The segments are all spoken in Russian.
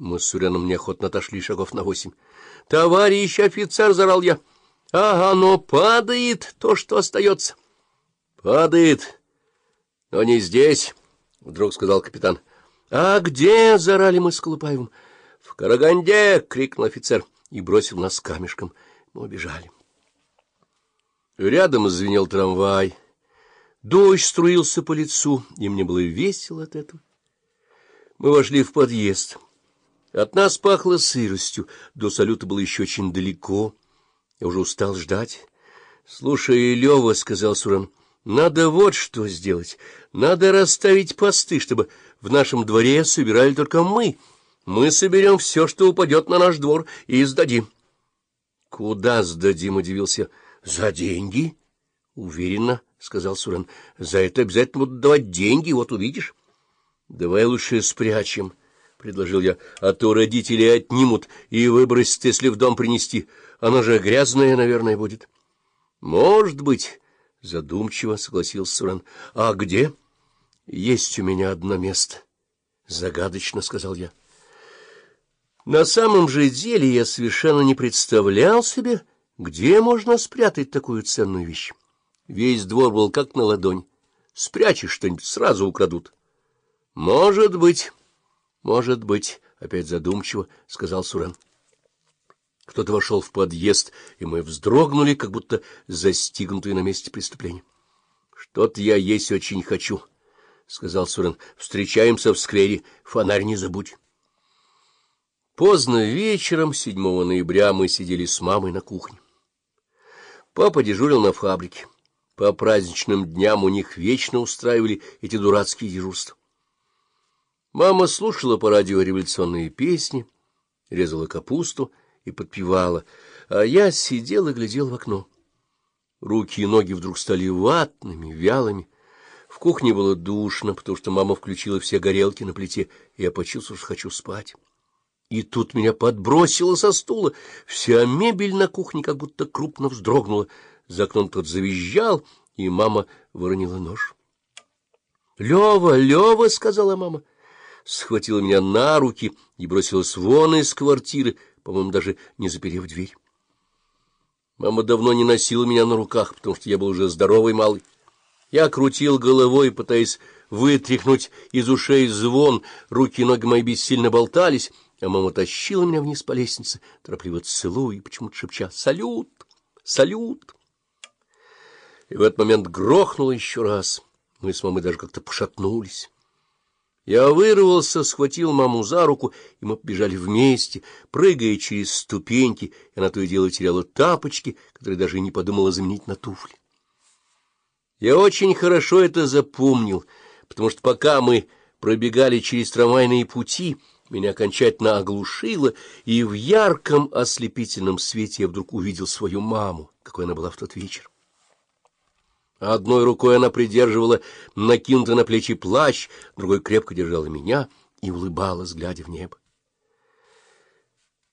Мы с Суреном неохотно отошли шагов на восемь. — Товарищ офицер! — зарал я. — А оно падает, то, что остается. — Падает, но не здесь, — вдруг сказал капитан. — А где? — зарали мы с Колупаевым. — В Караганде! — крикнул офицер и бросил нас камешком. Мы убежали. Рядом звенел трамвай. Дождь струился по лицу, и мне было весело от этого. Мы вошли в подъезд. От нас пахло сыростью, до салюта было еще очень далеко. Я уже устал ждать. — Слушай, Лева, — сказал Суран, — надо вот что сделать. Надо расставить посты, чтобы в нашем дворе собирали только мы. Мы соберем все, что упадет на наш двор, и сдадим. — Куда сдадим? — удивился. — За деньги? — Уверенно, — сказал Суран. — За это обязательно будут давать деньги, вот увидишь. — Давай лучше спрячем. —— предложил я, — а то родители отнимут и выбросят, если в дом принести. Она же грязная, наверное, будет. — Может быть, — задумчиво согласился Суран. — А где? — Есть у меня одно место. — Загадочно, — сказал я. На самом же деле я совершенно не представлял себе, где можно спрятать такую ценную вещь. Весь двор был как на ладонь. Спрячешь что-нибудь, сразу украдут. — Может быть... — Может быть, — опять задумчиво сказал Сурен. Кто-то вошел в подъезд, и мы вздрогнули, как будто застигнутые на месте преступления. — Что-то я есть очень хочу, — сказал Сурен. — Встречаемся в сквере. Фонарь не забудь. Поздно вечером, 7 ноября, мы сидели с мамой на кухне. Папа дежурил на фабрике. По праздничным дням у них вечно устраивали эти дурацкие дежурства. Мама слушала по радио революционные песни, резала капусту и подпевала, а я сидел и глядел в окно. Руки и ноги вдруг стали ватными, вялыми. В кухне было душно, потому что мама включила все горелки на плите, и я почувствовал, что хочу спать. И тут меня подбросило со стула. Вся мебель на кухне как будто крупно вздрогнула. За окном тот завизжал, и мама выронила нож. — Лева, Лева, — сказала мама, — схватила меня на руки и бросилась вон из квартиры, по-моему, даже не заперев дверь. Мама давно не носила меня на руках, потому что я был уже здоровый малый. Я крутил головой, пытаясь вытряхнуть из ушей звон, руки и ноги мои бессильно болтались, а мама тащила меня вниз по лестнице, торопливо целуя и почему-то шепча «Салют! Салют!». И в этот момент грохнуло еще раз. Мы с мамой даже как-то пошатнулись. Я вырвался, схватил маму за руку, и мы побежали вместе, прыгая через ступеньки, и она то и дело теряла тапочки, которые даже не подумала заменить на туфли. Я очень хорошо это запомнил, потому что пока мы пробегали через трамвайные пути, меня окончательно оглушило, и в ярком ослепительном свете я вдруг увидел свою маму, какой она была в тот вечер. Одной рукой она придерживала накинутый на плечи плащ, другой крепко держала меня и улыбалась, глядя в небо.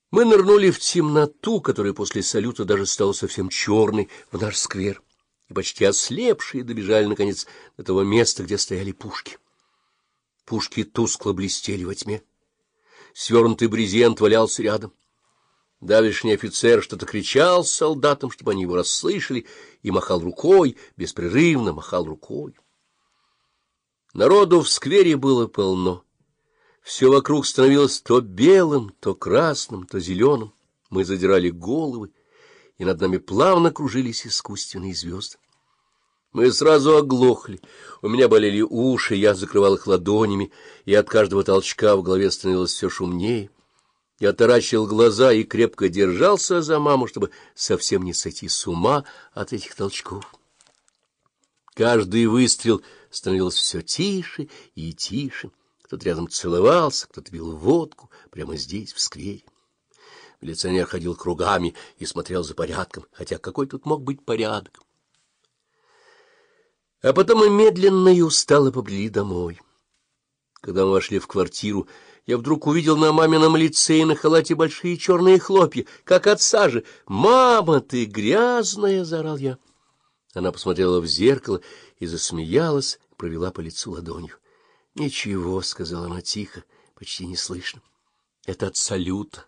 Мы нырнули в темноту, которая после салюта даже стала совсем черной, в наш сквер, и почти ослепшие добежали, наконец, до того места, где стояли пушки. Пушки тускло блестели во тьме. Свернутый брезент валялся рядом. Давишний офицер что-то кричал солдатам, чтобы они его расслышали, и махал рукой, беспрерывно махал рукой. Народу в сквере было полно. Все вокруг становилось то белым, то красным, то зеленым. Мы задирали головы, и над нами плавно кружились искусственные звезды. Мы сразу оглохли, у меня болели уши, я закрывал их ладонями, и от каждого толчка в голове становилось все шумнее. Я таращил глаза и крепко держался за маму, чтобы совсем не сойти с ума от этих толчков. Каждый выстрел становился все тише и тише. Кто-то рядом целовался, кто-то бил водку прямо здесь, в сквере. Милиционер ходил кругами и смотрел за порядком, хотя какой тут мог быть порядок? А потом мы медленно и устало побрели домой. Когда мы вошли в квартиру, я вдруг увидел на мамином лице и на халате большие черные хлопья, как от сажи. «Мама, ты грязная!» — заорал я. Она посмотрела в зеркало и засмеялась, провела по лицу ладонью. «Ничего», — сказала она тихо, почти неслышно. Это от салют,